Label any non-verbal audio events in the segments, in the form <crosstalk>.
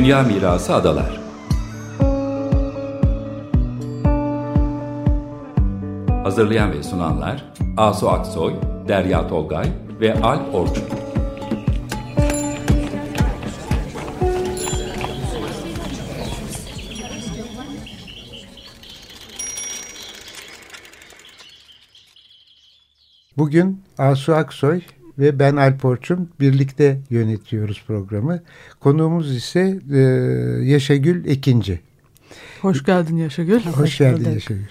Dünya Mirası Adalar Hazırlayan ve sunanlar Asu Aksoy, Derya Tolgay ve Alp Orçun. Bugün Asu Aksoy ve ben Alp Orçun birlikte yönetiyoruz programı. Konuğumuz ise e, Yaşagül Ekinci. Hoş geldin Yaşagül. Hoş, Hoş geldin Yaşagül.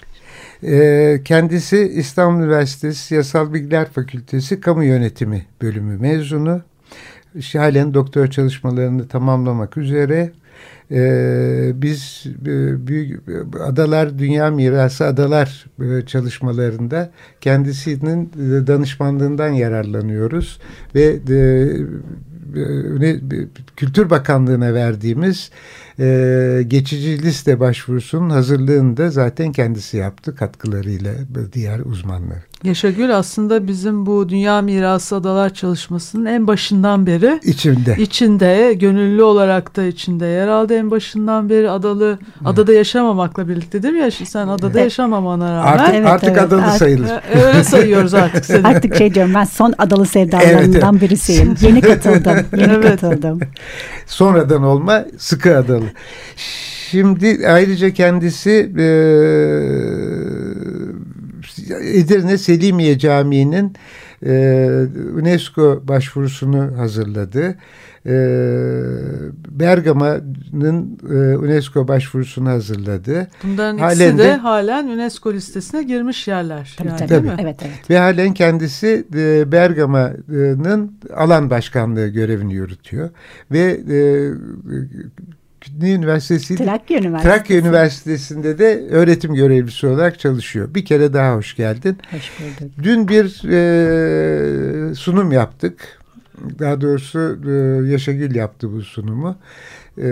E, kendisi İstanbul Üniversitesi Yasal Bilgiler Fakültesi Kamu Yönetimi bölümü mezunu. Halen doktor çalışmalarını tamamlamak üzere ee, biz e, büyük adalar dünya mirası adalar e, çalışmalarında kendisinin e, danışmanlığından yararlanıyoruz ve e, e, Kültür Bakanlığı'na verdiğimiz e, geçici liste başvurusunun hazırlığını da zaten kendisi yaptı katkılarıyla diğer uzmanlar. Yaşagül aslında bizim bu Dünya Mirası Adalar çalışmasının en başından beri içinde. içinde gönüllü olarak da içinde yer aldı en başından beri adalı adada yaşamamakla birlikte değil mi ya sen adada evet. yaşamamana rağmen artık, evet, artık evet, adalı artık, sayılır. <laughs> Öyle sayıyoruz artık <laughs> seni. artık şey diyorum ben son adalı sevdalarından evet, birisiyim. <laughs> Yeni katıldım. Yeni evet. katıldım. Sonradan olma sıkı adalı. Şimdi ayrıca kendisi e, Edirne Selimiye Camii'nin e, UNESCO başvurusunu hazırladı. E, Bergama'nın e, UNESCO başvurusunu hazırladı. Bunların halen ikisi de, de halen UNESCO listesine girmiş yerler. Tabii, yani, tabii. Değil mi? Evet, evet. Ve halen kendisi e, Bergama'nın alan başkanlığı görevini yürütüyor. Ve e, ne üniversitesi? Trakya Üniversitesi. Trakya Üniversitesi'nde de öğretim görevlisi olarak çalışıyor. Bir kere daha hoş geldin. Hoş bulduk. Dün bir e, sunum yaptık. Daha doğrusu e, Yaşagül yaptı bu sunumu. E,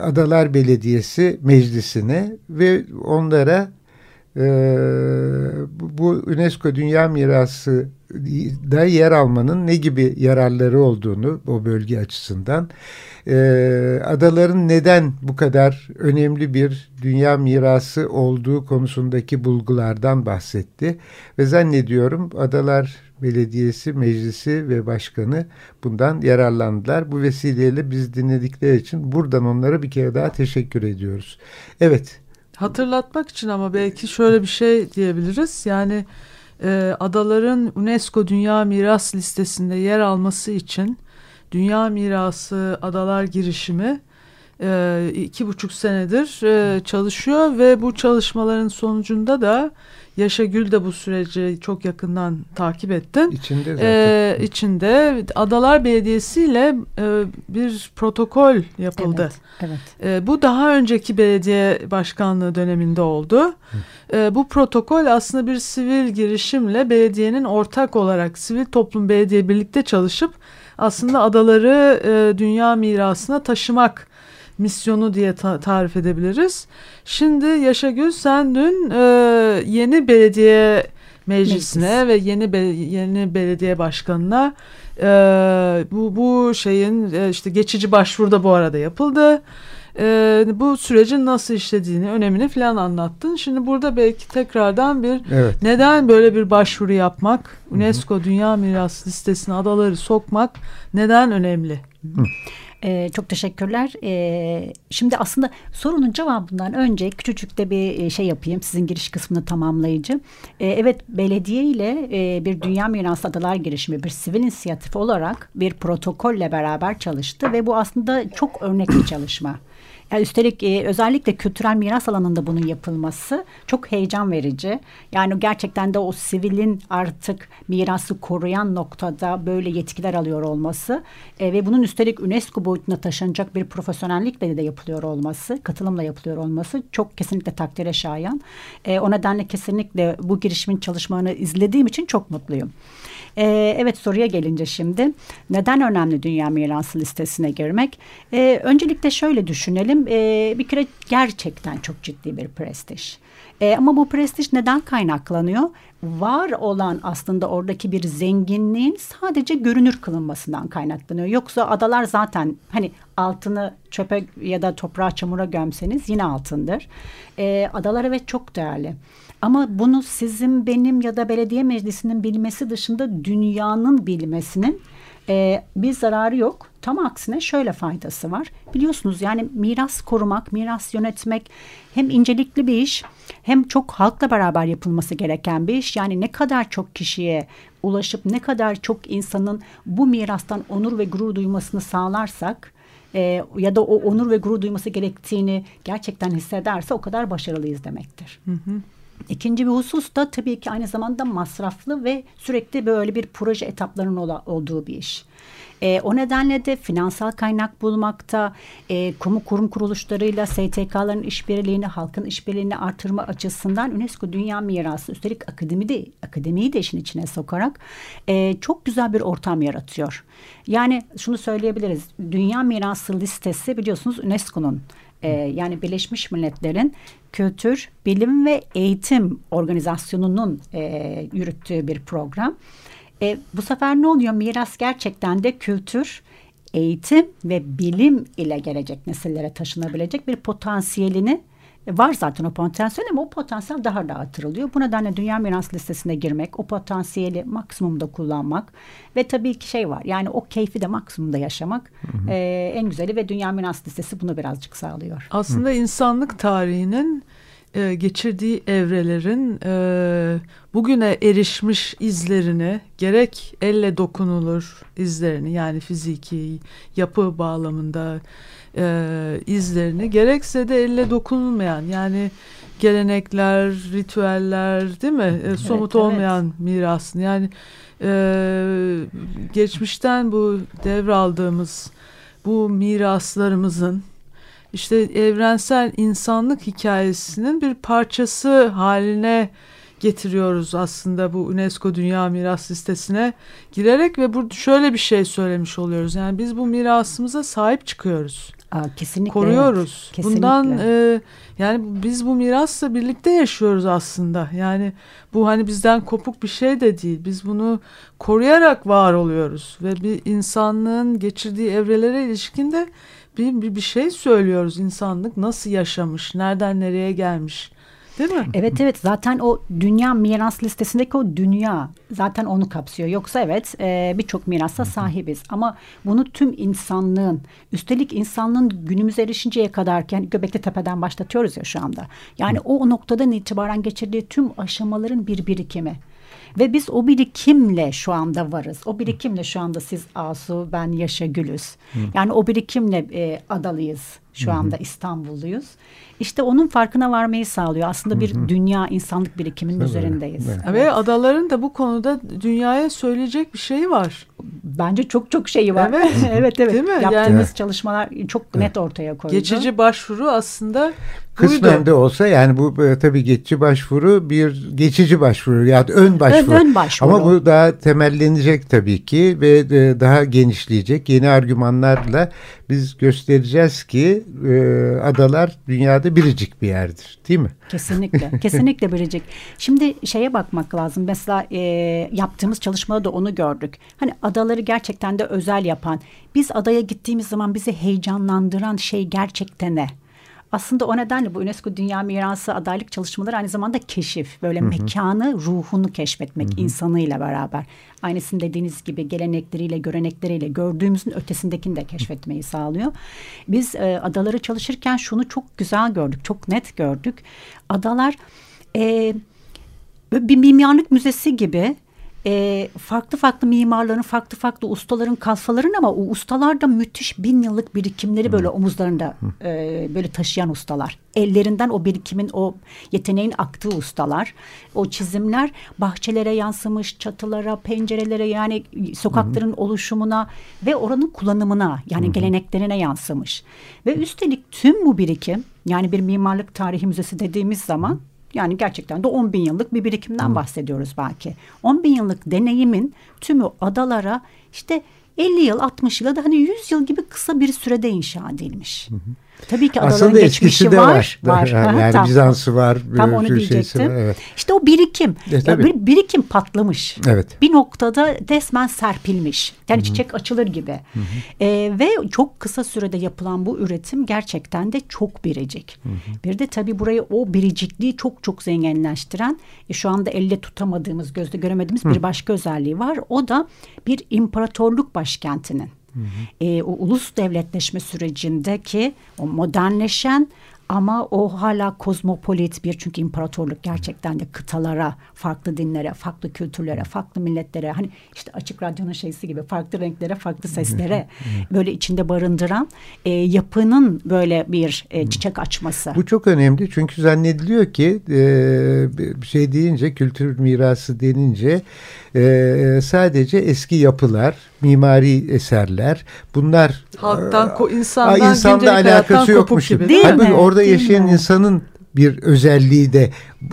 Adalar Belediyesi meclisine ve onlara e, bu UNESCO Dünya Mirası da yer almanın ne gibi yararları olduğunu o bölge açısından e, adaların neden bu kadar önemli bir dünya mirası olduğu konusundaki bulgulardan bahsetti ve zannediyorum Adalar Belediyesi Meclisi ve Başkanı bundan yararlandılar. Bu vesileyle biz dinledikleri için buradan onlara bir kere daha teşekkür ediyoruz. Evet. Hatırlatmak için ama belki şöyle bir şey diyebiliriz. Yani e, adaların UNESCO Dünya Miras listesinde yer alması için Dünya Mirası Adalar girişimi iki buçuk senedir e, çalışıyor ve bu çalışmaların sonucunda da Yaşa Gül de bu süreci çok yakından takip ettin. İçinde zaten. Ee, içinde Adalar Belediyesi ile e, bir protokol yapıldı. Evet, evet. E, bu daha önceki belediye başkanlığı döneminde oldu. E, bu protokol aslında bir sivil girişimle belediyenin ortak olarak sivil toplum belediye birlikte çalışıp aslında adaları e, dünya mirasına taşımak misyonu diye ta tarif edebiliriz. Şimdi Yaşagül sen dün e, yeni belediye meclisine Meclis. ve yeni be yeni belediye başkanına e, bu bu şeyin e, işte geçici başvuruda bu arada yapıldı. E, bu sürecin nasıl işlediğini, önemini falan anlattın. Şimdi burada belki tekrardan bir evet. neden böyle bir başvuru yapmak, UNESCO Hı -hı. Dünya Miras listesine adaları sokmak neden önemli? Hı. Ee, çok teşekkürler. Ee, şimdi aslında sorunun cevabından önce küçücük de bir e, şey yapayım. Sizin giriş kısmını tamamlayıcı. Ee, evet belediye ile e, bir Dünya Mirası Adalar girişimi bir sivil inisiyatif olarak bir protokolle beraber çalıştı ve bu aslında çok örnek bir çalışma. Yani üstelik e, özellikle kültürel miras alanında bunun yapılması çok heyecan verici. Yani gerçekten de o sivilin artık mirası koruyan noktada böyle yetkiler alıyor olması e, ve bunun üstelik UNESCO boyutuna taşınacak bir profesyonellikle de yapılıyor olması, katılımla yapılıyor olması çok kesinlikle takdire şayan. E, o nedenle kesinlikle bu girişimin çalışmalarını izlediğim için çok mutluyum. E, evet soruya gelince şimdi neden önemli dünya mirası listesine girmek? E, öncelikle şöyle düşünelim. E, bir kere gerçekten çok ciddi bir prestij. E, ama bu prestij neden kaynaklanıyor? Var olan aslında oradaki bir zenginliğin sadece görünür kılınmasından kaynaklanıyor. Yoksa adalar zaten hani altını çöpe ya da toprağa çamura gömseniz yine altındır. E, adalar evet çok değerli. Ama bunu sizin benim ya da belediye meclisinin bilmesi dışında dünyanın bilmesinin e, bir zararı yok. Tam aksine şöyle faydası var. Biliyorsunuz yani miras korumak, miras yönetmek hem incelikli bir iş hem çok halkla beraber yapılması gereken bir iş. Yani ne kadar çok kişiye ulaşıp ne kadar çok insanın bu mirastan onur ve gurur duymasını sağlarsak e, ya da o onur ve gurur duyması gerektiğini gerçekten hissederse o kadar başarılıyız demektir. Hı hı. İkinci bir husus da tabii ki aynı zamanda masraflı ve sürekli böyle bir proje etaplarının olduğu bir iş. E, o nedenle de finansal kaynak bulmakta, e, kamu kurum kuruluşlarıyla STK'ların işbirliğini, halkın işbirliğini artırma açısından UNESCO Dünya Mirası üstelik akademi de, akademiyi de işin içine sokarak e, çok güzel bir ortam yaratıyor. Yani şunu söyleyebiliriz. Dünya Mirası listesi biliyorsunuz UNESCO'nun e, yani Birleşmiş Milletler'in Kültür, Bilim ve Eğitim Organizasyonu'nun e, yürüttüğü bir program. E, bu sefer ne oluyor? Miras gerçekten de kültür, eğitim ve bilim ile gelecek nesillere taşınabilecek bir potansiyelini var zaten o potansiyel ama o potansiyel daha da artırılıyor. Bu nedenle Dünya Miras Listesi'ne girmek, o potansiyeli maksimumda kullanmak ve tabii ki şey var yani o keyfi de maksimumda yaşamak hı hı. E, en güzeli ve Dünya Miras Listesi bunu birazcık sağlıyor. Aslında hı. insanlık tarihinin e, geçirdiği evrelerin e, bugüne erişmiş izlerini gerek elle dokunulur izlerini yani fiziki yapı bağlamında e, izlerini gerekse de elle dokunulmayan yani gelenekler, ritüeller değil mi? E, somut evet, olmayan evet. mirasını yani e, geçmişten bu devraldığımız bu miraslarımızın işte evrensel insanlık hikayesinin bir parçası haline getiriyoruz aslında bu UNESCO Dünya Miras Listesi'ne girerek ve burada şöyle bir şey söylemiş oluyoruz. Yani biz bu mirasımıza sahip çıkıyoruz. Aa, kesinlikle. Koruyoruz. Evet, kesinlikle. Bundan e, yani biz bu mirasla birlikte yaşıyoruz aslında. Yani bu hani bizden kopuk bir şey de değil. Biz bunu koruyarak var oluyoruz ve bir insanlığın geçirdiği evrelere ilişkinde bir, bir, bir şey söylüyoruz. İnsanlık nasıl yaşamış, nereden nereye gelmiş. Değil mi? Evet evet zaten o dünya miras listesindeki o dünya zaten onu kapsıyor. Yoksa evet e, birçok mirasa sahibiz ama bunu tüm insanlığın üstelik insanlığın günümüze erişinceye kadarken Göbekli Tepe'den başlatıyoruz ya şu anda. Yani o, o noktadan itibaren geçirdiği tüm aşamaların bir birikimi. Ve biz o birikimle şu anda varız. O birikimle şu anda siz Asu, ben Yaşa Gülüz. Hı. Yani o birikimle e, adalıyız. Şu anda İstanbulluyuz. İşte onun farkına varmayı sağlıyor. Aslında bir Hı-hı. dünya insanlık birikiminin Tabii. üzerindeyiz. Evet. evet. Ve adaların da bu konuda dünyaya söyleyecek bir şeyi var. Bence çok çok şeyi var. Evet, <laughs> evet. evet. Değil mi? Yaptığımız yani, çalışmalar çok evet. net ortaya koydu. Geçici başvuru aslında Kısmen de olsa yani bu e, tabii geçici başvuru bir geçici başvuru ya da ön başvuru. Ön, ön başvuru. Ama bu daha temellenecek tabii ki ve e, daha genişleyecek yeni argümanlarla biz göstereceğiz ki e, adalar dünyada biricik bir yerdir değil mi? Kesinlikle. <laughs> kesinlikle biricik. Şimdi şeye bakmak lazım. Mesela e, yaptığımız çalışmada da onu gördük. Hani adaları gerçekten de özel yapan, biz adaya gittiğimiz zaman bizi heyecanlandıran şey gerçekten ne? Aslında o nedenle bu UNESCO Dünya Mirası adaylık çalışmaları aynı zamanda keşif. Böyle hı hı. mekanı, ruhunu keşfetmek hı hı. insanıyla beraber. Aynısını dediğiniz gibi gelenekleriyle, görenekleriyle gördüğümüzün ötesindekini de keşfetmeyi sağlıyor. Biz e, adaları çalışırken şunu çok güzel gördük, çok net gördük. Adalar e, bir mimarlık müzesi gibi e, farklı farklı mimarların, farklı farklı ustaların kalfaların ama o ustalar da müthiş bin yıllık birikimleri böyle omuzlarında e, böyle taşıyan ustalar. Ellerinden o birikimin, o yeteneğin aktığı ustalar. O çizimler bahçelere yansımış, çatılara, pencerelere yani sokakların Hı-hı. oluşumuna ve oranın kullanımına yani Hı-hı. geleneklerine yansımış. Ve üstelik tüm bu birikim yani bir mimarlık tarihi müzesi dediğimiz zaman yani gerçekten de 10 bin yıllık bir birikimden Hı. bahsediyoruz belki. 10 bin yıllık deneyimin tümü adalara işte 50 yıl 60 yıl da hani 100 yıl gibi kısa bir sürede inşa edilmiş. Hı hı. Tabii ki adaların Aslında geçmişi de var. var. var. <laughs> Yani tam, Bizans'ı var. Tam onu diyecektim. Var, evet. İşte o birikim. E, bir, birikim patlamış. Evet. Bir noktada resmen serpilmiş. Yani Hı-hı. çiçek açılır gibi. E, ve çok kısa sürede yapılan bu üretim gerçekten de çok biricik. Hı-hı. Bir de tabii burayı o biricikliği çok çok zenginleştiren e, şu anda elle tutamadığımız, gözde göremediğimiz Hı. bir başka özelliği var. O da bir imparatorluk başkentinin Hı hı. E, o ulus devletleşme sürecindeki o modernleşen ama o hala kozmopolit bir çünkü imparatorluk gerçekten de kıtalara, farklı dinlere, farklı kültürlere, farklı milletlere hani işte açık radyonun şeysi gibi farklı renklere, farklı seslere <laughs> böyle içinde barındıran e, yapının böyle bir e, çiçek açması. Bu çok önemli çünkü zannediliyor ki e, bir şey deyince kültür mirası denince e, sadece eski yapılar, mimari eserler bunlar halktan, e, insandan, insanla alakası yokmuş gibi. Değil Halbuki mi? orada Değil yaşayan mi? insanın bir özelliği de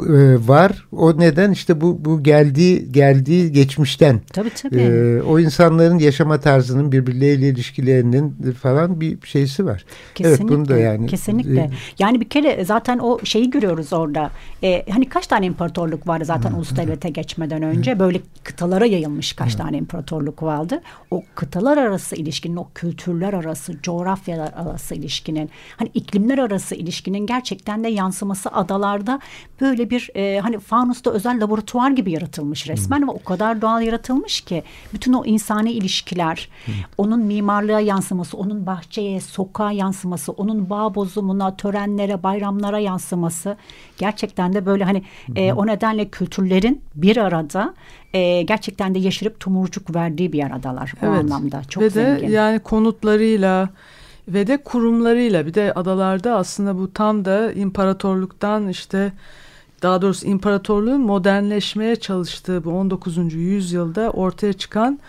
e, var. O neden işte bu bu geldiği geldiği geçmişten. Tabii tabii. E, o insanların yaşama tarzının birbirleriyle ilişkilerinin falan bir şeysi var. Kesinlikle. Evet bunu da yani. Kesinlikle. E, yani bir kere zaten o şeyi görüyoruz orada. E, hani kaç tane imparatorluk vardı zaten ulus devlete geçmeden önce böyle kıtalara yayılmış kaç tane imparatorluk vardı. O kıtalar arası ilişkinin, o kültürler arası, coğrafyalar arası ilişkinin, hani iklimler arası ilişkinin gerçekten de yansıması adalarda böyle böyle bir e, hani fanusta özel laboratuvar gibi yaratılmış resmen ve o kadar doğal yaratılmış ki bütün o insani ilişkiler, onun mimarlığa yansıması, onun bahçeye, sokağa yansıması, onun bağ bozumuna, törenlere, bayramlara yansıması gerçekten de böyle hani hmm. e, o nedenle kültürlerin bir arada e, gerçekten de yeşerip tumurcuk verdiği bir aradalar o evet. anlamda. Çok Ve zengin. de yani konutlarıyla ve de kurumlarıyla bir de adalarda aslında bu tam da imparatorluktan işte daha doğrusu imparatorluğun modernleşmeye çalıştığı bu 19. yüzyılda ortaya çıkan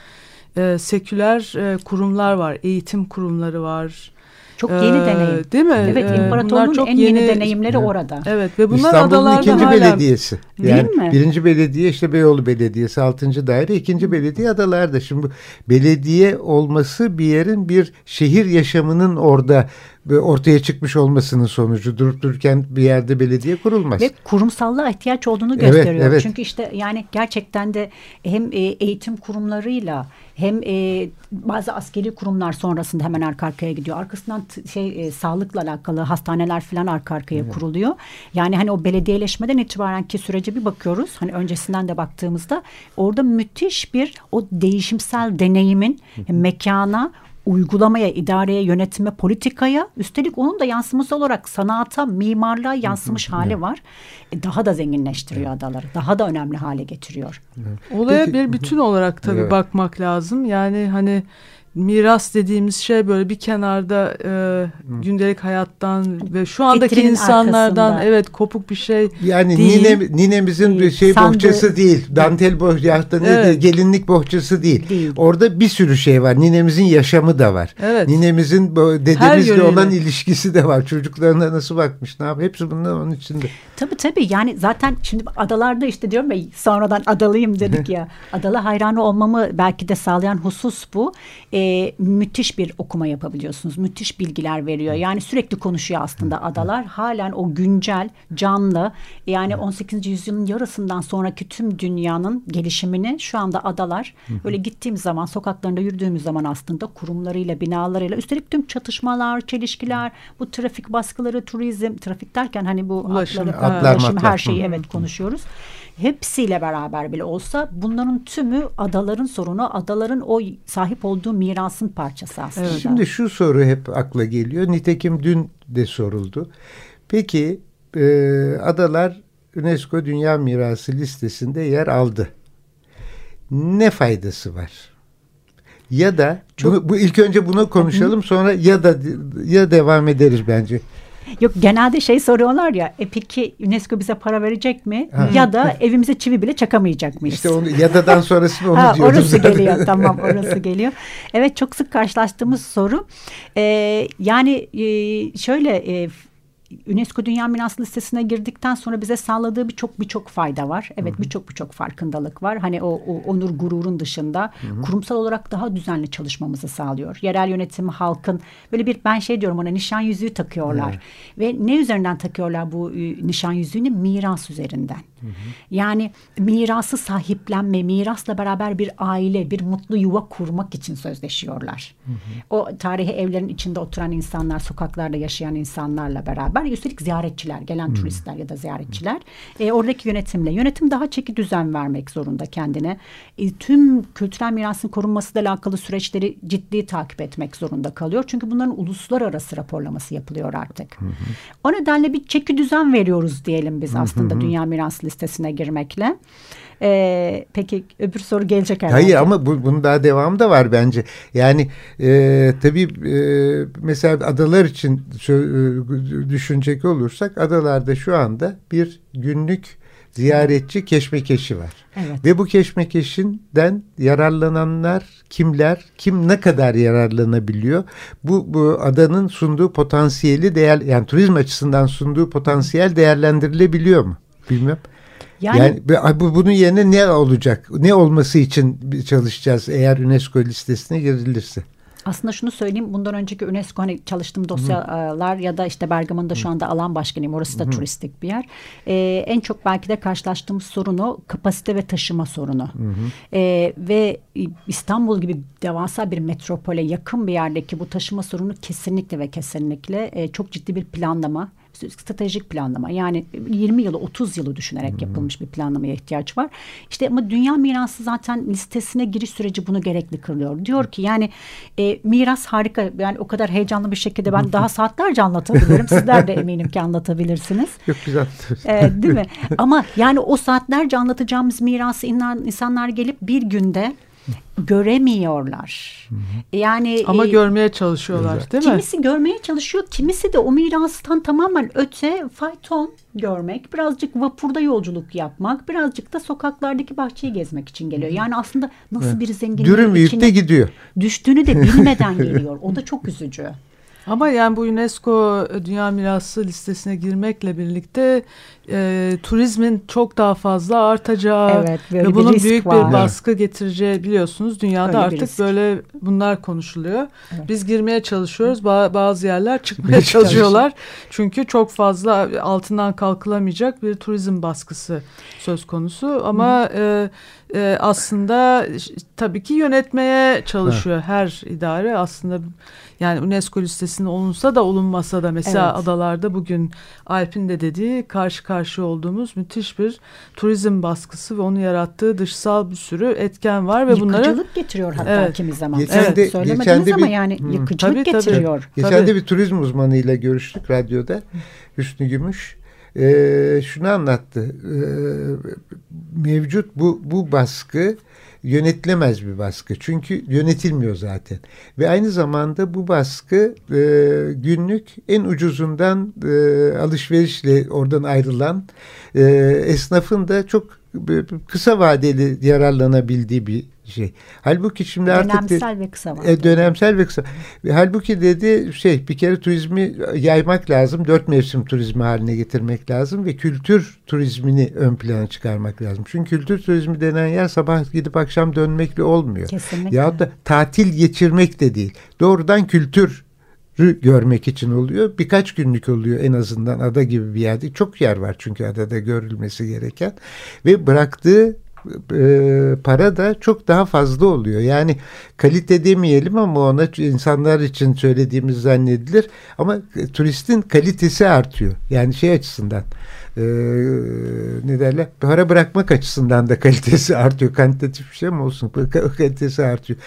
e, seküler e, kurumlar var. Eğitim kurumları var. Çok yeni ee, deneyim. Değil mi? Evet, ee, imparatorluğun çok en yeni, yeni deneyimleri evet. orada. Evet ve bunlar İstanbul'un adalarda ikinci hala... belediyesi. Yani değil mi? Birinci belediye işte Beyoğlu Belediyesi, altıncı daire, ikinci belediye adalarda. Şimdi belediye olması bir yerin bir şehir yaşamının orada ortaya çıkmış olmasının sonucu. Durup dururken bir yerde belediye kurulmaz. Ve kurumsallığa ihtiyaç olduğunu gösteriyor. Evet, evet. Çünkü işte yani gerçekten de hem e, eğitim kurumlarıyla hem e, bazı askeri kurumlar sonrasında hemen arka arkaya gidiyor. Arkasından şey e, sağlıkla alakalı hastaneler falan arka arkaya evet. kuruluyor. Yani hani o belediyeleşmeden itibaren ki sürece bir bakıyoruz. Hani öncesinden de baktığımızda orada müthiş bir o değişimsel deneyimin mekana uygulamaya, idareye, yönetime, politikaya üstelik onun da yansıması olarak sanata, mimarlığa yansımış hali var. E, daha da zenginleştiriyor adaları. Daha da önemli hale getiriyor. Olaya bir bütün olarak tabii evet. bakmak lazım. Yani hani miras dediğimiz şey böyle bir kenarda e, gündelik hayattan ve şu andaki Vitrin insanlardan arkasında. evet kopuk bir şey yani değil. nine ninemizin bir şey Sandı. bohçası değil. Dantel bohçası evet. gelinlik bohçası değil. değil. Orada bir sürü şey var. Ninemizin yaşamı da var. Evet. Ninemizin dedemizle olan ilişkisi de var. Çocuklarına nasıl bakmış, ne yap? Hepsi bunlar onun içinde. Tabii tabii. Yani zaten şimdi adalarda işte diyorum ya sonradan adalıyım dedik ya. <laughs> Adalı hayranı olmamı belki de sağlayan husus bu. E, e, müthiş bir okuma yapabiliyorsunuz. Müthiş bilgiler veriyor. Yani sürekli konuşuyor aslında adalar. Halen o güncel, canlı yani 18. yüzyılın yarısından sonraki tüm dünyanın gelişimini şu anda adalar. Böyle gittiğimiz zaman sokaklarında yürüdüğümüz zaman aslında kurumlarıyla, binalarıyla üstelik tüm çatışmalar, çelişkiler, bu trafik baskıları, turizm, trafik derken hani bu ulaşım, atları, atlar, ulaşım, her şeyi evet konuşuyoruz hepsiyle beraber bile olsa bunların tümü adaların sorunu, adaların o sahip olduğu mirasın parçası aslında. Evet. Şimdi şu soru hep akla geliyor. Nitekim dün de soruldu. Peki e, adalar UNESCO Dünya Mirası listesinde yer aldı. Ne faydası var? Ya da Çok, bunu, bu ilk önce bunu konuşalım sonra ya da ya devam ederiz bence. Yok genelde şey soruyorlar ya e peki UNESCO bize para verecek mi? Ha. Ya da evimize çivi bile çakamayacak mıyız? İşte onu ya da'dan sonrasını onu ha, diyoruz. Orası geliyor tamam orası geliyor. Evet çok sık karşılaştığımız soru. Ee, yani e, şöyle e, UNESCO Dünya Mirası listesine girdikten sonra bize sağladığı birçok birçok fayda var. Evet birçok birçok farkındalık var. Hani o, o onur gururun dışında hı hı. kurumsal olarak daha düzenli çalışmamızı sağlıyor. Yerel yönetim halkın böyle bir ben şey diyorum ona nişan yüzüğü takıyorlar. Evet. Ve ne üzerinden takıyorlar bu e, nişan yüzüğünü? Miras üzerinden. Hı hı. Yani mirası sahiplenme, mirasla beraber bir aile, bir mutlu yuva kurmak için sözleşiyorlar. Hı hı. O tarihi evlerin içinde oturan insanlar, sokaklarda yaşayan insanlarla beraber, üstelik ziyaretçiler, gelen hı. turistler ya da ziyaretçiler, e, oradaki yönetimle. Yönetim daha çeki düzen vermek zorunda kendine. E, tüm kültürel mirasın korunması ile alakalı süreçleri ciddi takip etmek zorunda kalıyor. Çünkü bunların uluslararası raporlaması yapılıyor artık. Hı hı. O nedenle bir çeki düzen veriyoruz diyelim biz aslında hı hı. Dünya Mirası listesine girmekle. Ee, peki öbür soru gelecek herhalde. Hayır ama bu, bunun daha devamı da var bence. Yani e, tabii e, mesela adalar için e, düşünecek olursak adalarda şu anda bir günlük ziyaretçi keşmekeşi var. Evet. Ve bu keşmekeşinden yararlananlar kimler, kim ne kadar yararlanabiliyor? Bu, bu adanın sunduğu potansiyeli değer, yani turizm açısından sunduğu potansiyel değerlendirilebiliyor mu? Bilmem. Yani, yani bu, bunun yerine ne olacak? Ne olması için çalışacağız eğer UNESCO listesine girilirse? Aslında şunu söyleyeyim bundan önceki UNESCO hani çalıştığım dosyalar Hı. ya da işte Bergama'da şu anda alan başkanıyım orası da Hı. turistik bir yer. Ee, en çok belki de karşılaştığımız sorun o kapasite ve taşıma sorunu. Ee, ve İstanbul gibi devasa bir metropole yakın bir yerdeki bu taşıma sorunu kesinlikle ve kesinlikle e, çok ciddi bir planlama stratejik planlama yani 20 yılı 30 yılı düşünerek hmm. yapılmış bir planlamaya ihtiyaç var. İşte ama dünya mirası zaten listesine giriş süreci bunu gerekli kılıyor. Diyor ki yani e, miras harika yani o kadar heyecanlı bir şekilde ben daha saatlerce anlatabilirim. <laughs> Sizler de eminim ki anlatabilirsiniz. Çok güzel. E, değil mi? Ama yani o saatlerce anlatacağımız mirası insanlar gelip bir günde göremiyorlar. Hı hı. Yani ama e, görmeye çalışıyorlar güzel. değil mi? Kimisi görmeye çalışıyor, kimisi de o mirastan tamamen öte fayton görmek, birazcık vapurda yolculuk yapmak, birazcık da sokaklardaki bahçeyi gezmek için geliyor. Yani aslında nasıl evet. bir zenginliğin içine gidiyor. düştüğünü de bilmeden <laughs> geliyor. O da çok üzücü. Ama yani bu UNESCO Dünya Mirası listesine girmekle birlikte e, turizmin çok daha fazla artacağı evet, ve bunun büyük var. bir baskı getireceği biliyorsunuz. Dünyada Öyle artık böyle bunlar konuşuluyor. Evet. Biz girmeye çalışıyoruz. Ba bazı yerler çıkmaya çalışıyorlar. Çünkü çok fazla altından kalkılamayacak bir turizm baskısı söz konusu. Ama e, e, aslında tabii ki yönetmeye çalışıyor evet. her idare. Aslında yani UNESCO listesinde olunsa da olunmasa da mesela evet. adalarda bugün Alp'in de dediği karşı karşı olduğumuz müthiş bir turizm baskısı ve onu yarattığı dışsal bir sürü etken var ve bunları yıkıcılık getiriyor hatta evet. kimi zaman. Geçen evet. de, Söylemediniz geçen de ama bir, yani hmm. yıkıcılık tabii, getiriyor. Tabii. Geçen tabii. de bir turizm uzmanıyla görüştük radyoda. Hüsnü Gümüş e, şunu anlattı. E, mevcut bu bu baskı yönetilemez bir baskı. Çünkü yönetilmiyor zaten. Ve aynı zamanda bu baskı e, günlük en ucuzundan e, alışverişle oradan ayrılan e, esnafın da çok kısa vadeli yararlanabildiği bir şey. Halbuki şimdi artık dönemsel ve kısa vadeli. E, dönemsel ve kısa. Halbuki dedi şey bir kere turizmi yaymak lazım. Dört mevsim turizmi haline getirmek lazım ve kültür turizmini ön plana çıkarmak lazım. Çünkü kültür turizmi denen yer sabah gidip akşam dönmekle olmuyor. Kesinlikle. Yahut da tatil geçirmek de değil. Doğrudan kültür görmek için oluyor. Birkaç günlük oluyor en azından ada gibi bir yerde. Çok yer var çünkü adada görülmesi gereken. Ve bıraktığı e, para da çok daha fazla oluyor. Yani kalite demeyelim ama ona insanlar için söylediğimiz zannedilir. Ama turistin kalitesi artıyor. Yani şey açısından e, ne derler para bırakmak açısından da kalitesi artıyor. Kantitatif bir şey mi olsun? Kalitesi artıyor.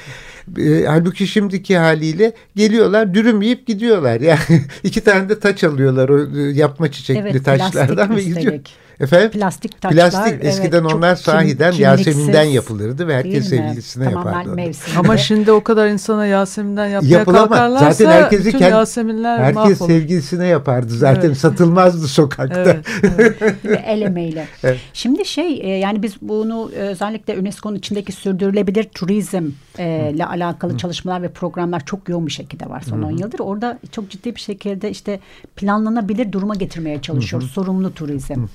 E, halbuki şimdiki haliyle geliyorlar dürüm yiyip gidiyorlar. Yani <laughs> iki tane de taç alıyorlar o e, yapma çiçekli evet, taşlardan ve gidiyor. Efendim? Plastik taçlar. Plastik. Eskiden evet, onlar sahiden kim, Yasemin'den yapılırdı ve herkes sevgilisine yapardı. Mevsimde. Ama şimdi o kadar insana Yasemin'den yapmaya Yapılamaz. kalkarlarsa Zaten herkesi bütün kend- Yaseminler Herkes mahvolur. sevgilisine yapardı. Zaten Evet. satılmazdı sokakta. Evet, evet. ve el emeğiyle. <laughs> Evet. Şimdi şey e, yani biz bunu e, özellikle UNESCO'nun içindeki sürdürülebilir turizm e, alakalı çalışmalar ve programlar çok yoğun bir şekilde var son 10 yıldır. Orada çok ciddi bir şekilde işte planlanabilir duruma getirmeye çalışıyoruz. Sorumlu turizm.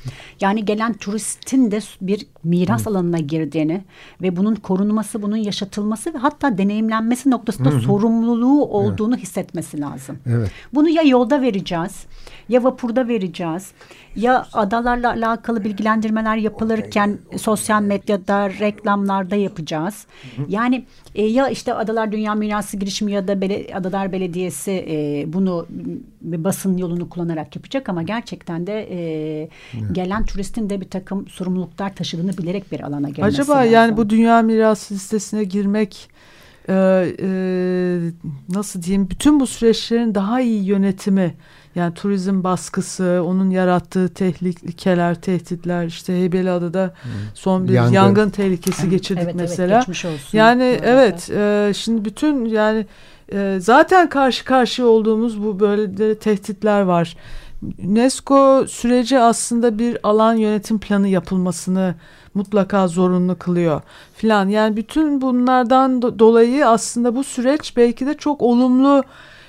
Yani gelen turistin de bir miras alanına girdiğini ve bunun korunması, bunun yaşatılması ve hatta deneyimlenmesi noktasında sorumluluğu olduğunu hissetmesi lazım. Evet. Bunu ya yolda vereceğiz, ya vapurda vereceğiz, ya adalarla alakalı bilgilendirmeler yapılırken sosyal medyada, reklamlarda yapacağız. Yani e, ya işte Adalar Dünya Mirası girişimi ya da Bele, Adalar Belediyesi e, bunu basın yolunu kullanarak yapacak ama gerçekten de e, gelen turistin de bir takım sorumluluklar taşıdığını bilerek bir alana gelmesi Acaba lazım. yani bu dünya mirası listesine girmek e, e, nasıl diyeyim bütün bu süreçlerin daha iyi yönetimi yani turizm baskısı, onun yarattığı tehlikeler, tehditler işte Heybeliada'da son bir Yangın. yangın, tehlikesi geçirdik evet, mesela. Evet, geçmiş olsun. Yani evet e, şimdi bütün yani e, zaten karşı karşıya olduğumuz bu böyle de tehditler var. UNESCO süreci aslında bir alan yönetim planı yapılmasını mutlaka zorunlu kılıyor filan. Yani bütün bunlardan do- dolayı aslında bu süreç belki de çok olumlu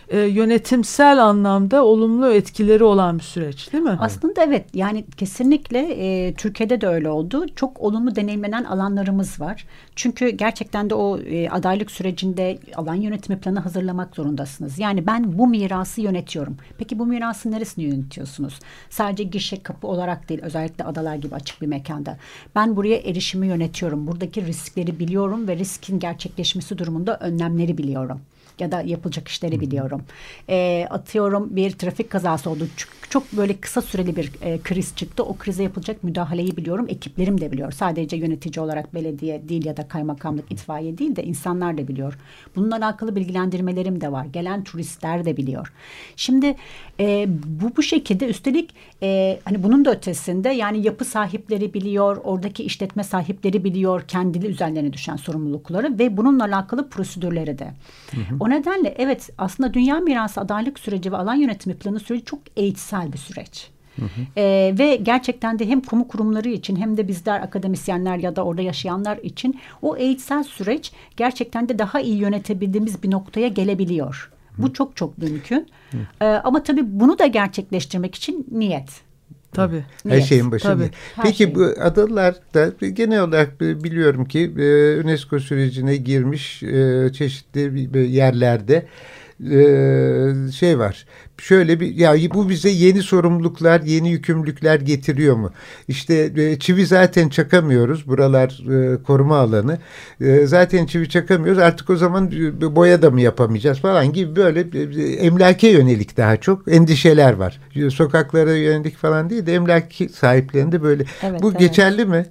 e, yönetimsel anlamda olumlu etkileri olan bir süreç değil mi? Aslında evet yani kesinlikle e, Türkiye'de de öyle oldu. Çok olumlu deneyimlenen alanlarımız var. Çünkü gerçekten de o e, adaylık sürecinde alan yönetimi planı hazırlamak zorundasınız. Yani ben bu mirası yönetiyorum. Peki bu mirasın neresini yönetiyorsunuz? Sadece gişe kapı olarak değil özellikle adalar gibi açık bir mekanda. Ben buraya erişimi yönetiyorum. Buradaki riskleri biliyorum ve riskin gerçekleşmesi durumunda önlemleri biliyorum ya da yapılacak işleri biliyorum. E, atıyorum bir trafik kazası oldu. Çok, çok böyle kısa süreli bir e, kriz çıktı. O krize yapılacak müdahaleyi biliyorum. Ekiplerim de biliyor. Sadece yönetici olarak belediye değil ya da kaymakamlık, itfaiye değil de insanlar da biliyor. Bununla alakalı bilgilendirmelerim de var. Gelen turistler de biliyor. Şimdi e, bu bu şekilde üstelik e, hani bunun da ötesinde yani yapı sahipleri biliyor, oradaki işletme sahipleri biliyor kendi üzerlerine düşen sorumlulukları ve bununla alakalı prosedürleri de. O nedenle evet aslında dünya mirası adaylık süreci ve alan yönetimi planı süreci çok eğitsel bir süreç. Ee, ve gerçekten de hem kamu kurumları için hem de bizler akademisyenler ya da orada yaşayanlar için o eğitsel süreç gerçekten de daha iyi yönetebildiğimiz bir noktaya gelebiliyor. Bu çok çok mümkün. Ee, ama tabii bunu da gerçekleştirmek için niyet. Tabii. Her Niyet. şeyin başında. Tabii. Her Peki şeyin. bu adalarda genel olarak biliyorum ki e, UNESCO sürecine girmiş e, çeşitli yerlerde e, şey var. Şöyle bir ya bu bize yeni sorumluluklar, yeni yükümlülükler getiriyor mu? İşte e, çivi zaten çakamıyoruz. Buralar e, koruma alanı. E, zaten çivi çakamıyoruz. Artık o zaman e, boya da mı yapamayacağız falan gibi böyle e, emlake yönelik daha çok endişeler var. Sokaklara yönelik falan değil de emlak sahiplerinde böyle. Evet, bu evet. geçerli mi?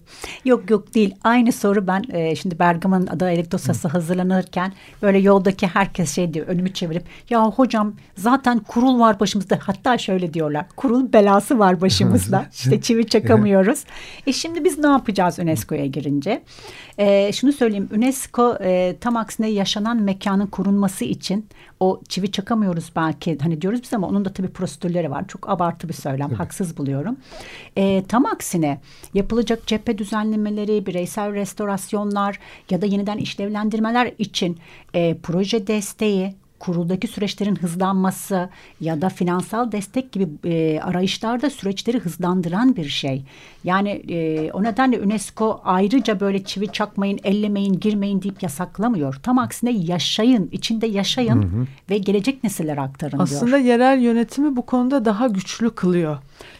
Yok yok değil. Aynı soru ben e, şimdi Bergama'nın adaylık dosyası hazırlanırken böyle yoldaki herkes şey diyor önümü çevirip ya hocam zaten kurul var başımızda. Hatta şöyle diyorlar. Kurul belası var başımızda. <laughs> işte çivi çakamıyoruz. E şimdi biz ne yapacağız UNESCO'ya girince? E, şunu söyleyeyim. UNESCO e, tam aksine yaşanan mekanın korunması için o çivi çakamıyoruz belki hani diyoruz biz ama onun da tabii prosedürleri var. Çok abartı bir söylem. Haksız buluyorum. E, tam aksine yapılacak cephe düzenlemeleri, bireysel restorasyonlar ya da yeniden işlevlendirmeler için e, proje desteği, kuruldaki süreçlerin hızlanması ya da finansal destek gibi e, arayışlarda süreçleri hızlandıran bir şey. Yani e, o nedenle UNESCO ayrıca böyle çivi çakmayın, ellemeyin, girmeyin deyip yasaklamıyor. Tam aksine yaşayın, içinde yaşayın ve gelecek nesillere aktarın Aslında diyor. yerel yönetimi bu konuda daha güçlü kılıyor.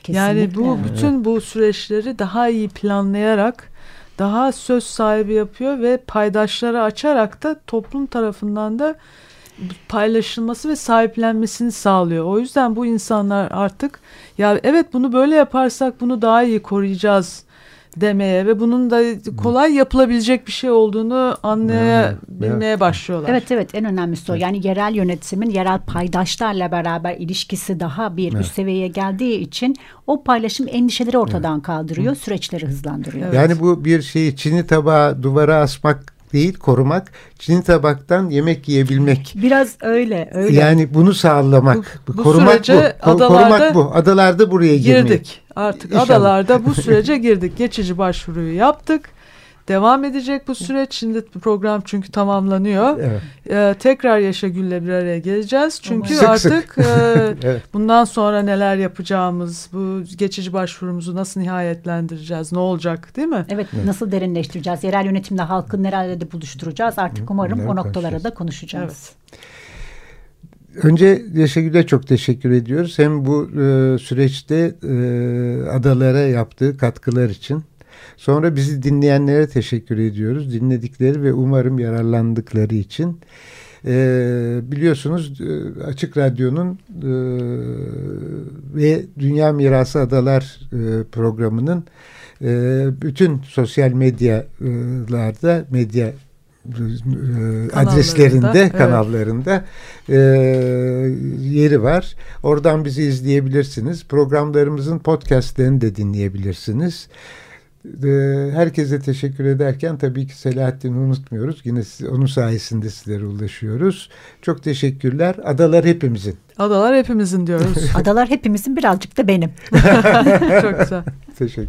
Yani Kesinlikle. bu bütün bu süreçleri daha iyi planlayarak daha söz sahibi yapıyor ve paydaşlara açarak da toplum tarafından da paylaşılması ve sahiplenmesini sağlıyor. O yüzden bu insanlar artık ya evet bunu böyle yaparsak bunu daha iyi koruyacağız demeye ve bunun da kolay yapılabilecek bir şey olduğunu anlayabilmeye Evet. başlıyorlar. Evet evet en önemlisi o. Yani yerel yönetimin yerel paydaşlarla beraber ilişkisi daha bir üst seviyeye geldiği için o paylaşım endişeleri ortadan kaldırıyor, süreçleri hızlandırıyor. Evet. Yani bu bir şeyi çini tabağı duvara asmak değil korumak. Çini tabaktan yemek yiyebilmek. Biraz öyle, öyle. Yani bunu sağlamak. Bu- bu korumak sürece bu. Adalarda korumak bu. Adalarda buraya girmek. girdik. Artık İnşallah. adalarda bu <laughs> sürece girdik. Geçici başvuruyu yaptık. Devam edecek bu süreç. Şimdi program çünkü tamamlanıyor. Evet. Ee, tekrar Yaşa Gül'le bir araya geleceğiz. Çünkü Sık sık. artık e, <laughs> Evet. bundan sonra neler yapacağımız, bu geçici başvurumuzu nasıl nihayetlendireceğiz, ne olacak değil mi? Evet, nasıl derinleştireceğiz? Yerel yönetimle halkı nerelerde buluşturacağız? Artık umarım Bunları o noktalara da konuşacağız. Önce Yaşagül'e çok teşekkür ediyoruz. Hem bu e, süreçte e, adalara yaptığı katkılar için. Sonra bizi dinleyenlere teşekkür ediyoruz. Dinledikleri ve umarım yararlandıkları için. E, biliyorsunuz e, Açık Radyo'nun e, ve Dünya Mirası Adalar e, programının e, bütün sosyal medyalarda medya e, adreslerinde, evet. kanallarında e, yeri var. Oradan bizi izleyebilirsiniz. Programlarımızın podcastlerini de dinleyebilirsiniz. Herkese teşekkür ederken tabii ki Selahattin'i unutmuyoruz. Yine siz- onun sayesinde sizlere ulaşıyoruz. Çok teşekkürler. Adalar hepimizin. Adalar hepimizin diyoruz. <laughs> Adalar hepimizin birazcık da benim. <laughs> Çok güzel. Teşekkür.